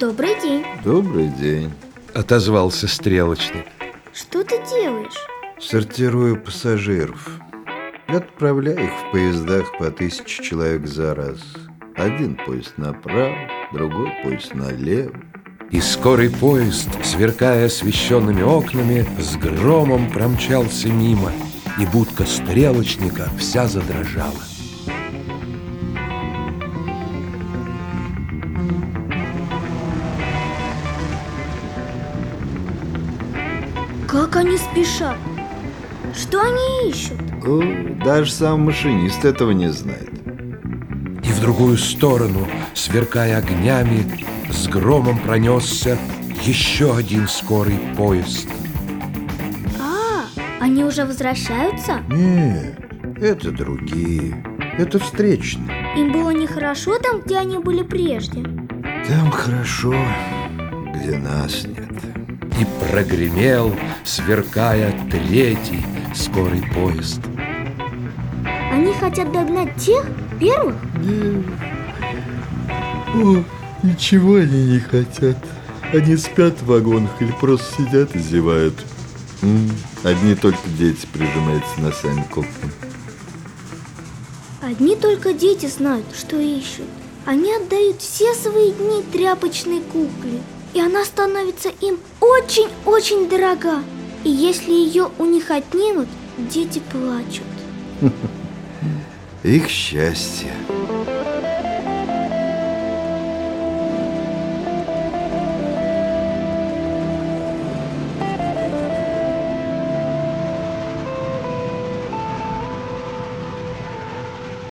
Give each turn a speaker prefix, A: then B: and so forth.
A: Добрый день.
B: Добрый день.
C: Отозвался стрелочник.
A: Что ты делаешь?
B: Сортирую пассажиров. Отправляю их в поездах по тысяче человек за раз. Один поезд направо, другой поезд налево.
C: И скорый поезд, сверкая освещенными окнами С громом промчался мимо И будка стрелочника вся задрожала
A: Как они спешат? Что они ищут?
B: О, даже сам машинист этого не знает
C: И в другую сторону, сверкая огнями С громом пронесся еще один скорый поезд
A: А, они уже возвращаются?
B: Нет, это другие Это встречные
A: Им было нехорошо там, где они были прежде?
B: Там хорошо, где нас нет
C: И прогремел, сверкая третий скорый поезд.
A: Они хотят догнать тех первых?
B: О, ничего они не хотят. Они спят в вагонах или просто сидят и зевают. Одни только дети прижимаются носами к окнам.
A: Одни только дети знают, что ищут. Они отдают все свои дни тряпочной кукле И она становится им очень-очень дорога. И если ее у них отнимут, дети плачут.
B: Их счастье